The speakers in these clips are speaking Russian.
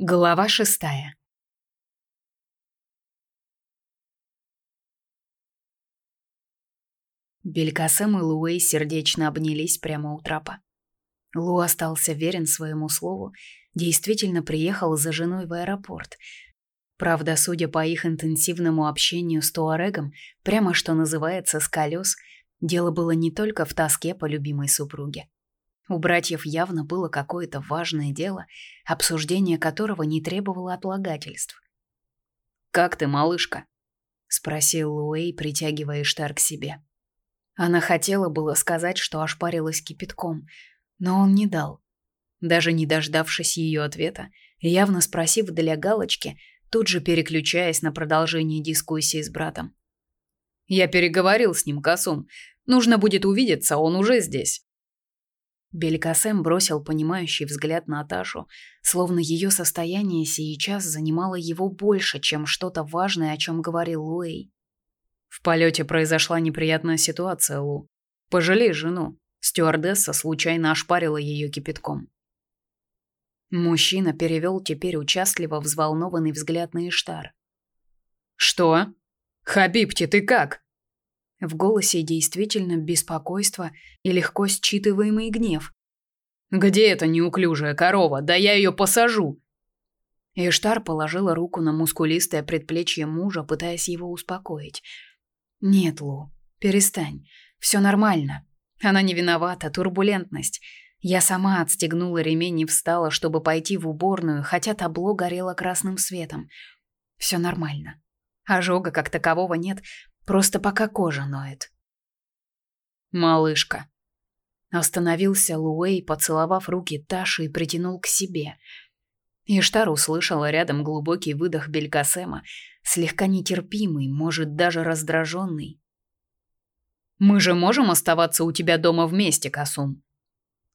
Глава шестая. Белькасем и Луэй сердечно обнялись прямо у трапа. Лу остался верен своему слову, действительно приехал за женой в аэропорт. Правда, судя по их интенсивному общению с Туарегом, прямо что называется с колес, дело было не только в тоске по любимой супруге. У братьев явно было какое-то важное дело, обсуждение которого не требовало отлагательств. «Как ты, малышка?» — спросил Луэй, притягивая Иштар к себе. Она хотела было сказать, что ошпарилась кипятком, но он не дал. Даже не дождавшись ее ответа, явно спросив для галочки, тут же переключаясь на продолжение дискуссии с братом. «Я переговорил с ним, Касум. Нужно будет увидеться, он уже здесь». Белькасем бросил понимающий взгляд на Наташу, словно ее состояние сейчас занимало его больше, чем что-то важное, о чем говорил Луэй. В полете произошла неприятная ситуация, Лу. Пожалей жену. Стюардесса случайно ошпарила ее кипятком. Мужчина перевел теперь участливо взволнованный взгляд на Иштар. «Что? Хабибти, ты как?» В голосе действительно беспокойство и легко считываемый гнев. «Где эта неуклюжая корова? Да я ее посажу!» Иштар положила руку на мускулистое предплечье мужа, пытаясь его успокоить. «Нет, Лу, перестань. Все нормально. Она не виновата, турбулентность. Я сама отстегнула ремень и встала, чтобы пойти в уборную, хотя табло горело красным светом. Все нормально. Ожога как такового нет, Просто пока кожа ноет. Малышка. Остановился Луэй, поцеловав руки Таши и притянул к себе. Иштар услышала рядом глубокий выдох Белькасема, слегка нетерпимый, может, даже раздраженный. «Мы же можем оставаться у тебя дома вместе, Касум?»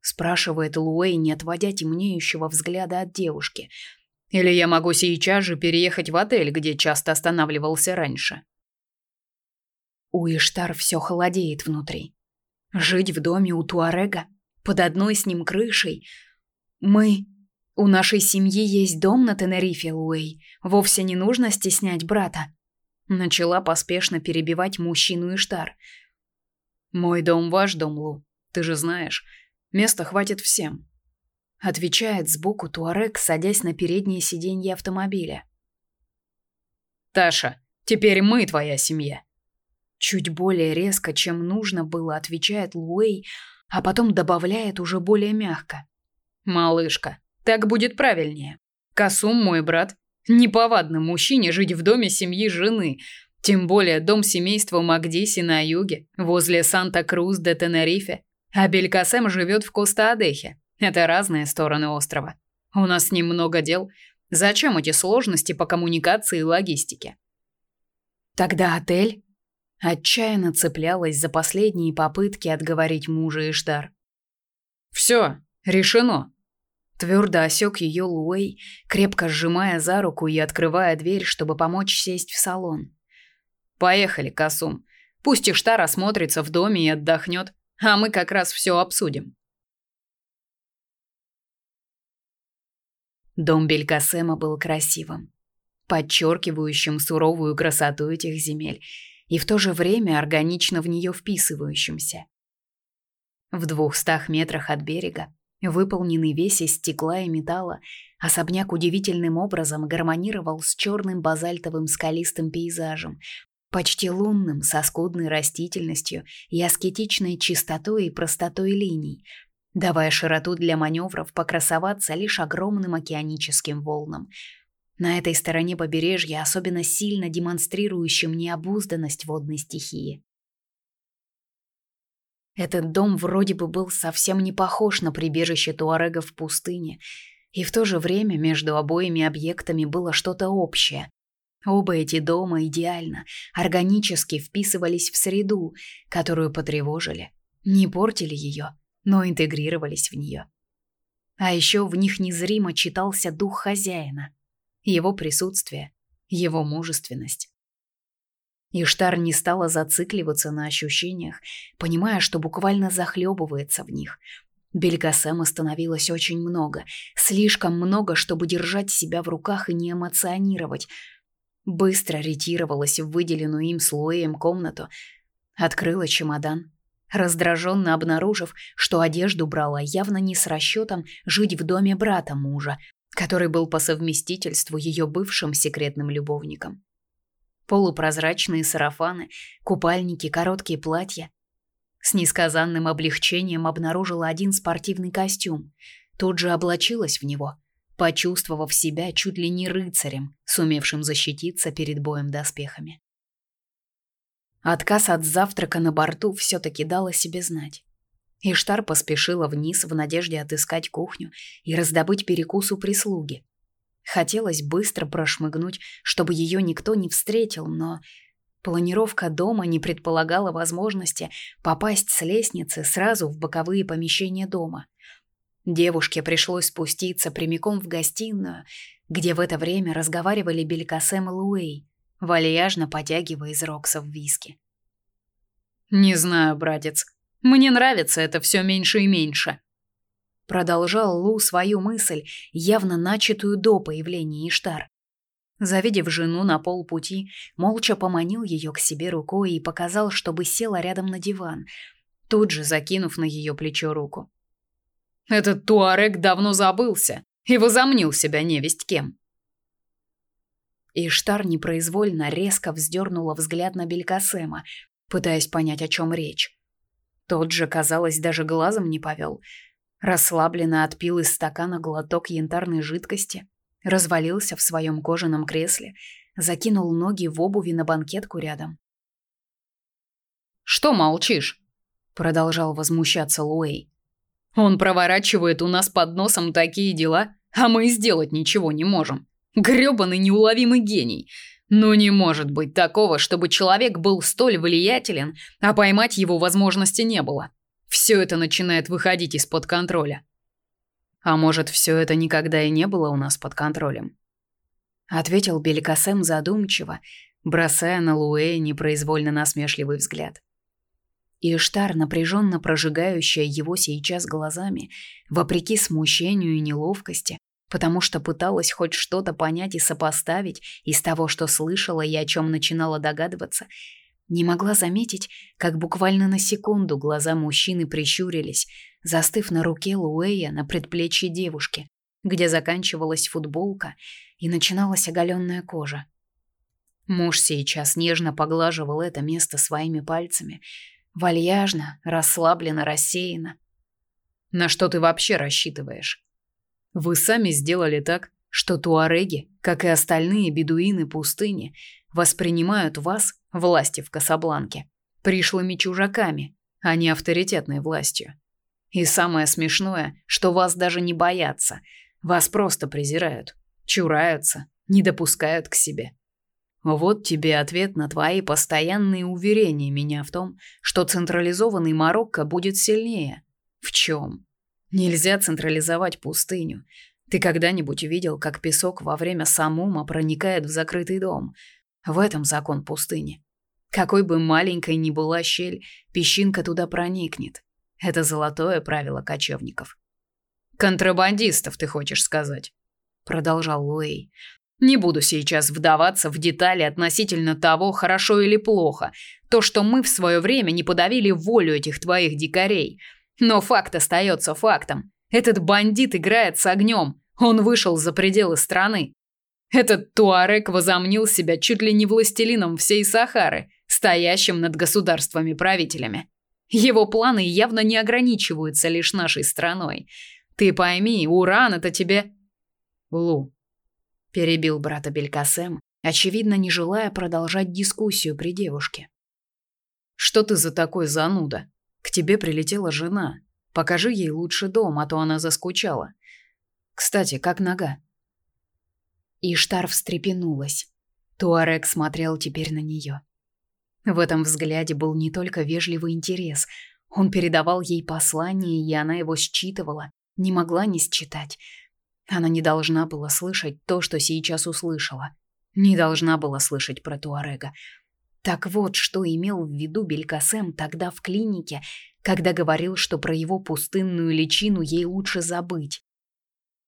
спрашивает Луэй, не отводя темнеющего взгляда от девушки. «Или я могу сейчас же переехать в отель, где часто останавливался раньше?» У Иштар все холодеет внутри. Жить в доме у Туарега, под одной с ним крышей. Мы... У нашей семьи есть дом на Тенерифе, Луэй. Вовсе не нужно стеснять брата. Начала поспешно перебивать мужчину Иштар. «Мой дом ваш дом, Лу. Ты же знаешь. Места хватит всем». Отвечает сбоку Туарек, садясь на переднее сиденье автомобиля. «Таша, теперь мы твоя семья. Чуть более резко, чем нужно было, отвечает Луэй, а потом добавляет уже более мягко. «Малышка, так будет правильнее. Касум мой брат. Неповадно мужчине жить в доме семьи жены, тем более дом семейства Магдиси на юге, возле Санта-Крус де Тенерифе. А Белькасем живет в Коста-Адехе. Это разные стороны острова. У нас с ним много дел. Зачем эти сложности по коммуникации и логистике? Тогда отель Отчаянно цеплялась за последние попытки отговорить мужа Ишдар. «Все, решено!» Твердо осек ее Луэй, крепко сжимая за руку и открывая дверь, чтобы помочь сесть в салон. «Поехали, Касум. Пусть Иштар осмотрится в доме и отдохнет, а мы как раз все обсудим». Дом Белькасема был красивым, подчеркивающим суровую красоту этих земель и в то же время органично в нее вписывающимся. В двухстах метрах от берега, выполненный весь из стекла и металла, особняк удивительным образом гармонировал с черным базальтовым скалистым пейзажем, почти лунным, со скудной растительностью и аскетичной чистотой и простотой линий, давая широту для маневров покрасоваться лишь огромным океаническим волнам – на этой стороне побережья особенно сильно демонстрирующим необузданность водной стихии. Этот дом вроде бы был совсем не похож на прибежище туарегов в пустыне, и в то же время между обоими объектами было что-то общее. Оба эти дома идеально, органически вписывались в среду, которую потревожили, не портили ее, но интегрировались в нее. А еще в них незримо читался дух хозяина – его присутствие, его мужественность. Иштар не стала зацикливаться на ощущениях, понимая, что буквально захлебывается в них. Белькасема становилось очень много, слишком много, чтобы держать себя в руках и не эмоционировать. Быстро ретировалась в выделенную им слоем комнату, открыла чемодан, раздраженно обнаружив, что одежду брала явно не с расчетом жить в доме брата мужа, который был по совместительству ее бывшим секретным любовником. Полупрозрачные сарафаны, купальники, короткие платья. С несказанным облегчением обнаружила один спортивный костюм. Тут же облачилась в него, почувствовав себя чуть ли не рыцарем, сумевшим защититься перед боем доспехами. Отказ от завтрака на борту все-таки дал о себе знать. Иштар поспешила вниз в надежде отыскать кухню и раздобыть перекус у прислуги. Хотелось быстро прошмыгнуть, чтобы ее никто не встретил, но планировка дома не предполагала возможности попасть с лестницы сразу в боковые помещения дома. Девушке пришлось спуститься прямиком в гостиную, где в это время разговаривали Белькасем и Луэй, вальяжно потягивая из роксов виски. «Не знаю, братец», мне нравится это все меньше и меньше. Продолжал Лу свою мысль, явно начатую до появления Иштар. Завидев жену на полпути, молча поманил ее к себе рукой и показал, чтобы села рядом на диван, тут же закинув на ее плечо руку. Этот туарек давно забылся и возомнил себя невесть кем. Иштар непроизвольно резко вздернула взгляд на Белькасема, пытаясь понять, о чем речь. Тот же, казалось, даже глазом не повел. Расслабленно отпил из стакана глоток янтарной жидкости, развалился в своем кожаном кресле, закинул ноги в обуви на банкетку рядом. «Что молчишь?» — продолжал возмущаться Луэй. «Он проворачивает у нас под носом такие дела, а мы сделать ничего не можем. Грёбаный неуловимый гений. Но не может быть такого, чтобы человек был столь влиятелен, а поймать его возможности не было. Все это начинает выходить из-под контроля. А может, все это никогда и не было у нас под контролем? Ответил Беликасем задумчиво, бросая на Луэ непроизвольно насмешливый взгляд. Иштар, напряженно прожигающая его сейчас глазами, вопреки смущению и неловкости, потому что пыталась хоть что-то понять и сопоставить из того, что слышала и о чем начинала догадываться, не могла заметить, как буквально на секунду глаза мужчины прищурились, застыв на руке Луэя на предплечье девушки, где заканчивалась футболка и начиналась оголенная кожа. Муж сейчас нежно поглаживал это место своими пальцами, вальяжно, расслабленно, рассеянно. «На что ты вообще рассчитываешь?» Вы сами сделали так, что туареги, как и остальные бедуины пустыни, воспринимают вас, власти в Касабланке, пришлыми чужаками, а не авторитетной властью. И самое смешное, что вас даже не боятся, вас просто презирают, чураются, не допускают к себе. Вот тебе ответ на твои постоянные уверения меня в том, что централизованный Марокко будет сильнее. В чем? Нельзя централизовать пустыню. Ты когда-нибудь видел, как песок во время самума проникает в закрытый дом? В этом закон пустыни. Какой бы маленькой ни была щель, песчинка туда проникнет. Это золотое правило кочевников. Контрабандистов, ты хочешь сказать? продолжал Луэй. Не буду сейчас вдаваться в детали относительно того, хорошо или плохо, то, что мы в свое время не подавили волю этих твоих дикарей. Но факт остается фактом. Этот бандит играет с огнем. Он вышел за пределы страны. Этот туарек возомнил себя чуть ли не властелином всей Сахары, стоящим над государствами-правителями. Его планы явно не ограничиваются лишь нашей страной. Ты пойми, уран это тебе Лу перебил брата Белькасем, очевидно, не желая продолжать дискуссию при девушке. Что ты за такой зануда? К тебе прилетела жена. Покажи ей лучше дом, а то она заскучала. Кстати, как нога?» Иштар встрепенулась. Туарек смотрел теперь на нее. В этом взгляде был не только вежливый интерес. Он передавал ей послание, и она его считывала, не могла не считать. Она не должна была слышать то, что сейчас услышала. Не должна была слышать про Туарега. Так вот, что имел в виду Белькасем тогда в клинике, когда говорил, что про его пустынную личину ей лучше забыть.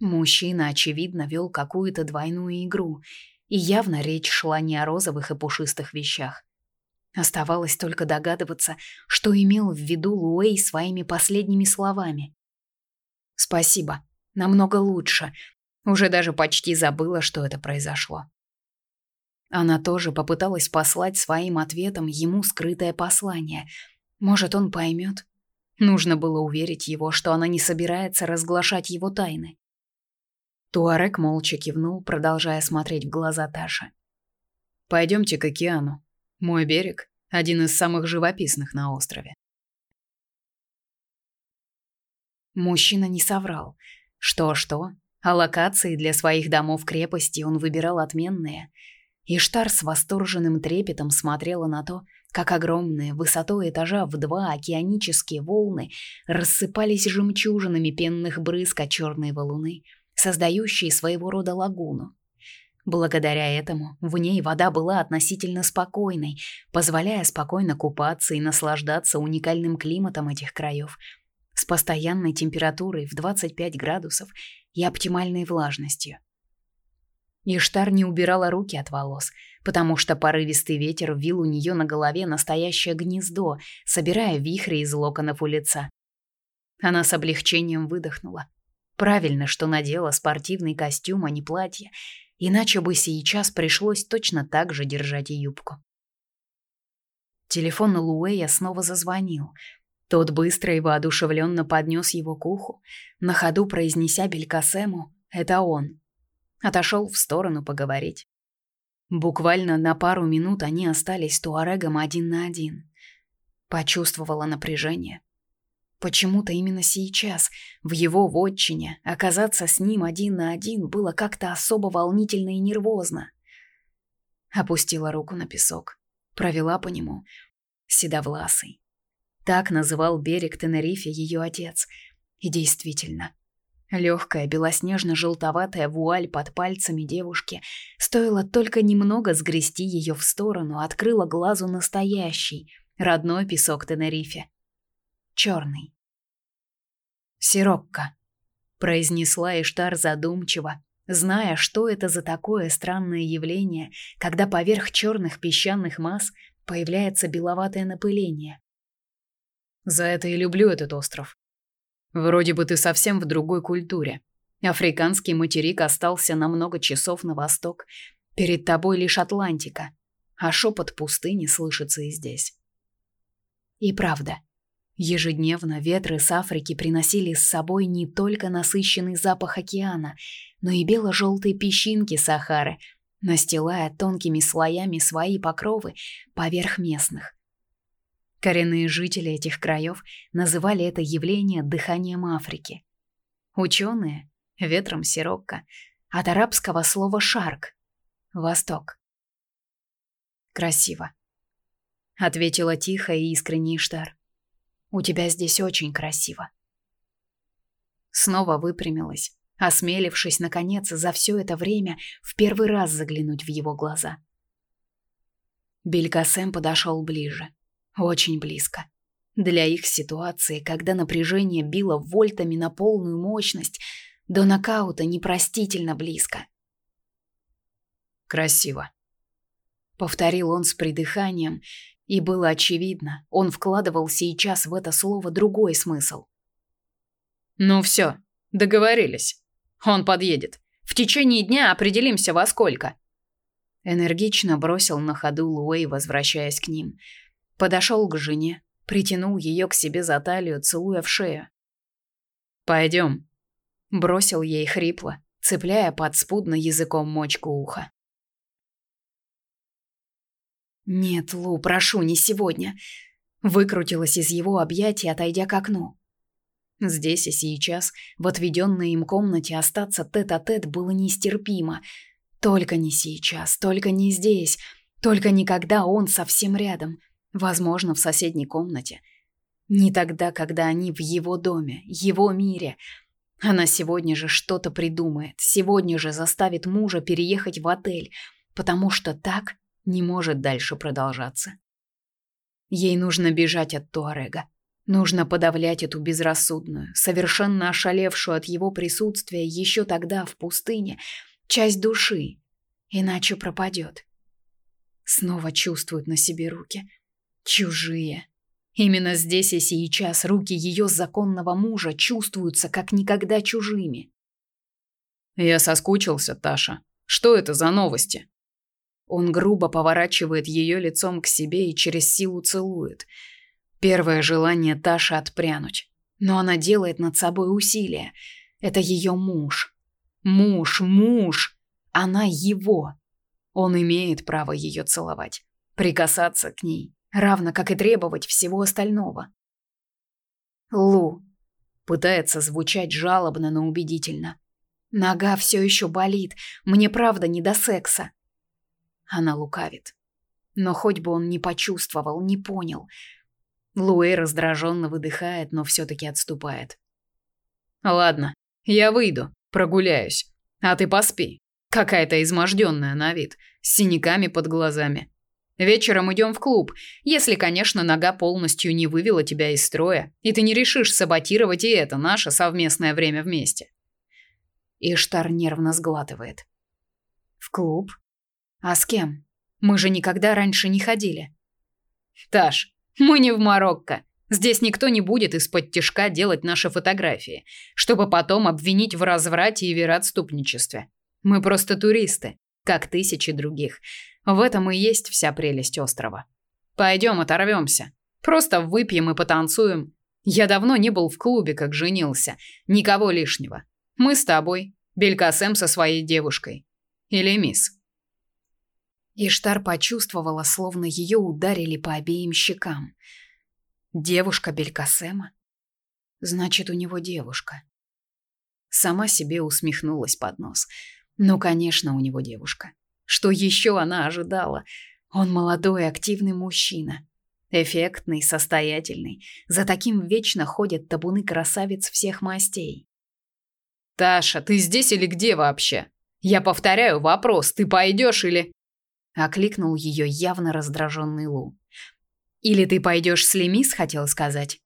Мужчина, очевидно, вел какую-то двойную игру, и явно речь шла не о розовых и пушистых вещах. Оставалось только догадываться, что имел в виду Луэй своими последними словами. «Спасибо, намного лучше. Уже даже почти забыла, что это произошло». Она тоже попыталась послать своим ответом ему скрытое послание. Может, он поймет. Нужно было уверить его, что она не собирается разглашать его тайны. Туарек молча кивнул, продолжая смотреть в глаза Таши. «Пойдемте к океану. Мой берег – один из самых живописных на острове». Мужчина не соврал. Что-что, а локации для своих домов-крепости он выбирал отменные – Иштар с восторженным трепетом смотрела на то, как огромные, высотой этажа в два океанические волны рассыпались жемчужинами пенных брызг от черной валуны, создающие своего рода лагуну. Благодаря этому в ней вода была относительно спокойной, позволяя спокойно купаться и наслаждаться уникальным климатом этих краев, с постоянной температурой в 25 градусов и оптимальной влажностью. Иштар не убирала руки от волос, потому что порывистый ветер вил у нее на голове настоящее гнездо, собирая вихри из локонов у лица. Она с облегчением выдохнула. Правильно, что надела спортивный костюм, а не платье, иначе бы сейчас пришлось точно так же держать и юбку. Телефон Луэя снова зазвонил. Тот быстро и воодушевленно поднес его к уху, на ходу произнеся Белькасему «Это он» отошел в сторону поговорить. Буквально на пару минут они остались с Туарегом один на один. Почувствовала напряжение. Почему-то именно сейчас, в его вотчине, оказаться с ним один на один было как-то особо волнительно и нервозно. Опустила руку на песок, провела по нему. Седовласый. Так называл берег Тенерифе ее отец. И действительно, Легкая белоснежно-желтоватая вуаль под пальцами девушки, стоило только немного сгрести ее в сторону, открыла глазу настоящий, родной песок Тенерифе. Черный. «Сирокко», — произнесла Иштар задумчиво, зная, что это за такое странное явление, когда поверх черных песчаных масс появляется беловатое напыление. «За это и люблю этот остров», Вроде бы ты совсем в другой культуре. Африканский материк остался на много часов на восток. Перед тобой лишь Атлантика, а шепот пустыни слышится и здесь. И правда, ежедневно ветры с Африки приносили с собой не только насыщенный запах океана, но и бело-желтые песчинки Сахары, настилая тонкими слоями свои покровы поверх местных. Коренные жители этих краев называли это явление дыханием Африки. Ученые — ветром сирокко, от арабского слова «шарк» — «восток». «Красиво», — ответила тихо и искренне Иштар. «У тебя здесь очень красиво». Снова выпрямилась, осмелившись, наконец, за все это время в первый раз заглянуть в его глаза. Белькасем подошел ближе. Очень близко. Для их ситуации, когда напряжение било вольтами на полную мощность, до нокаута непростительно близко. «Красиво», — повторил он с придыханием, и было очевидно, он вкладывал сейчас в это слово другой смысл. «Ну все, договорились. Он подъедет. В течение дня определимся во сколько». Энергично бросил на ходу Луэй, возвращаясь к ним — Подошел к жене, притянул ее к себе за талию, целуя в шею. «Пойдем», — бросил ей хрипло, цепляя подспудно языком мочку уха. «Нет, Лу, прошу, не сегодня», — выкрутилась из его объятий, отойдя к окну. Здесь и сейчас, в отведенной им комнате, остаться тет-а-тет -тет было нестерпимо. Только не сейчас, только не здесь, только никогда он совсем рядом — Возможно, в соседней комнате. Не тогда, когда они в его доме, его мире. Она сегодня же что-то придумает, сегодня же заставит мужа переехать в отель, потому что так не может дальше продолжаться. Ей нужно бежать от Туарега. Нужно подавлять эту безрассудную, совершенно ошалевшую от его присутствия еще тогда в пустыне, часть души, иначе пропадет. Снова чувствует на себе руки. Чужие. Именно здесь и сейчас руки ее законного мужа чувствуются как никогда чужими. «Я соскучился, Таша. Что это за новости?» Он грубо поворачивает ее лицом к себе и через силу целует – Первое желание Таши отпрянуть, но она делает над собой усилие. Это ее муж. Муж, муж. Она его. Он имеет право ее целовать, прикасаться к ней, равно как и требовать всего остального. Лу пытается звучать жалобно, но убедительно. Нога все еще болит, мне правда не до секса. Она лукавит. Но хоть бы он не почувствовал, не понял, Луэй раздраженно выдыхает, но все-таки отступает. «Ладно, я выйду, прогуляюсь. А ты поспи. Какая-то изможденная на вид, с синяками под глазами. Вечером идем в клуб, если, конечно, нога полностью не вывела тебя из строя, и ты не решишь саботировать и это наше совместное время вместе». Иштар нервно сглатывает. «В клуб? А с кем? Мы же никогда раньше не ходили». «Таш, мы не в Марокко. Здесь никто не будет из-под тишка делать наши фотографии, чтобы потом обвинить в разврате и вероотступничестве. Мы просто туристы, как тысячи других. В этом и есть вся прелесть острова. Пойдем оторвемся. Просто выпьем и потанцуем. Я давно не был в клубе, как женился. Никого лишнего. Мы с тобой, Белькасем со своей девушкой. Или мисс. Иштар почувствовала, словно ее ударили по обеим щекам. Девушка Белькасема? Значит, у него девушка. Сама себе усмехнулась под нос. Ну, конечно, у него девушка. Что еще она ожидала? Он молодой, активный мужчина. Эффектный, состоятельный. За таким вечно ходят табуны красавиц всех мастей. «Таша, ты здесь или где вообще? Я повторяю вопрос, ты пойдешь или...» окликнул ее явно раздраженный Лу. Или ты пойдешь с Лемис, хотел сказать.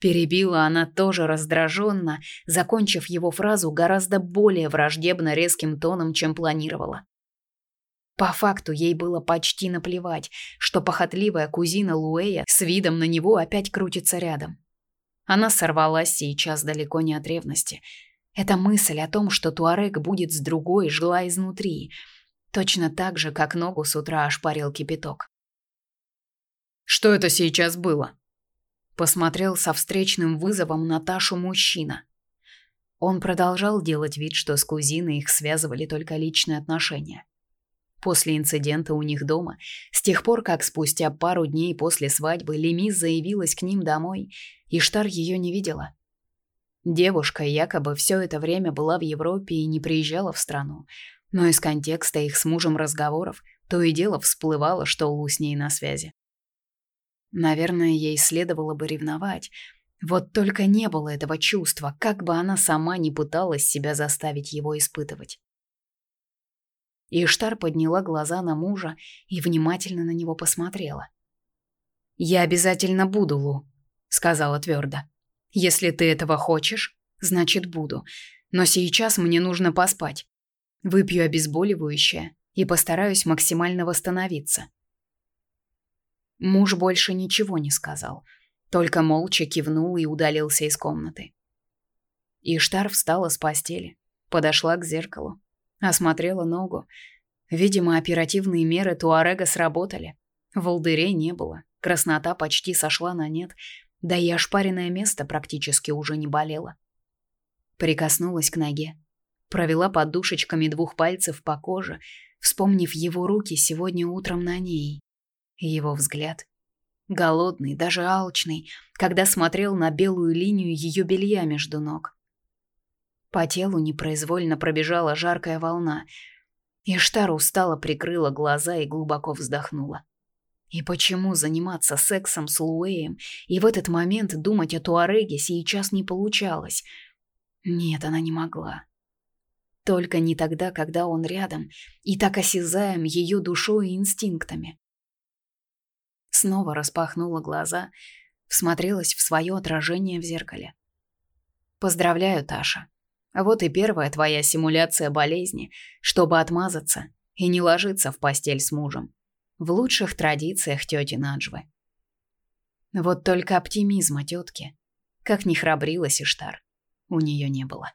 Перебила она тоже раздраженно, закончив его фразу гораздо более враждебно резким тоном, чем планировала. По факту ей было почти наплевать, что похотливая кузина Луэя с видом на него опять крутится рядом. Она сорвалась сейчас далеко не от ревности. Эта мысль о том, что Туарек будет с другой, жила изнутри – Точно так же, как ногу с утра ошпарил кипяток. «Что это сейчас было?» Посмотрел со встречным вызовом Наташу мужчина. Он продолжал делать вид, что с кузиной их связывали только личные отношения. После инцидента у них дома, с тех пор, как спустя пару дней после свадьбы Лемис заявилась к ним домой, и Штар ее не видела. Девушка якобы все это время была в Европе и не приезжала в страну, но из контекста их с мужем разговоров то и дело всплывало, что Лу с ней на связи. Наверное, ей следовало бы ревновать. Вот только не было этого чувства, как бы она сама не пыталась себя заставить его испытывать. Иштар подняла глаза на мужа и внимательно на него посмотрела. «Я обязательно буду, Лу», — сказала твердо. «Если ты этого хочешь, значит буду. Но сейчас мне нужно поспать. Выпью обезболивающее и постараюсь максимально восстановиться. Муж больше ничего не сказал, только молча кивнул и удалился из комнаты. Иштар встала с постели, подошла к зеркалу, осмотрела ногу. Видимо, оперативные меры Туарега сработали. Волдырей не было, краснота почти сошла на нет, да и ошпаренное место практически уже не болело. Прикоснулась к ноге, провела подушечками двух пальцев по коже, вспомнив его руки сегодня утром на ней. Его взгляд, голодный, даже алчный, когда смотрел на белую линию ее белья между ног. По телу непроизвольно пробежала жаркая волна. Иштар устало прикрыла глаза и глубоко вздохнула. И почему заниматься сексом с Луэем и в этот момент думать о Туареге сейчас не получалось? Нет, она не могла. Только не тогда, когда он рядом и так осязаем ее душой и инстинктами. Снова распахнула глаза, всмотрелась в свое отражение в зеркале. Поздравляю, Таша. Вот и первая твоя симуляция болезни, чтобы отмазаться и не ложиться в постель с мужем. В лучших традициях тети Наджвы. Вот только оптимизма тетки, как ни храбрилась Иштар, у нее не было.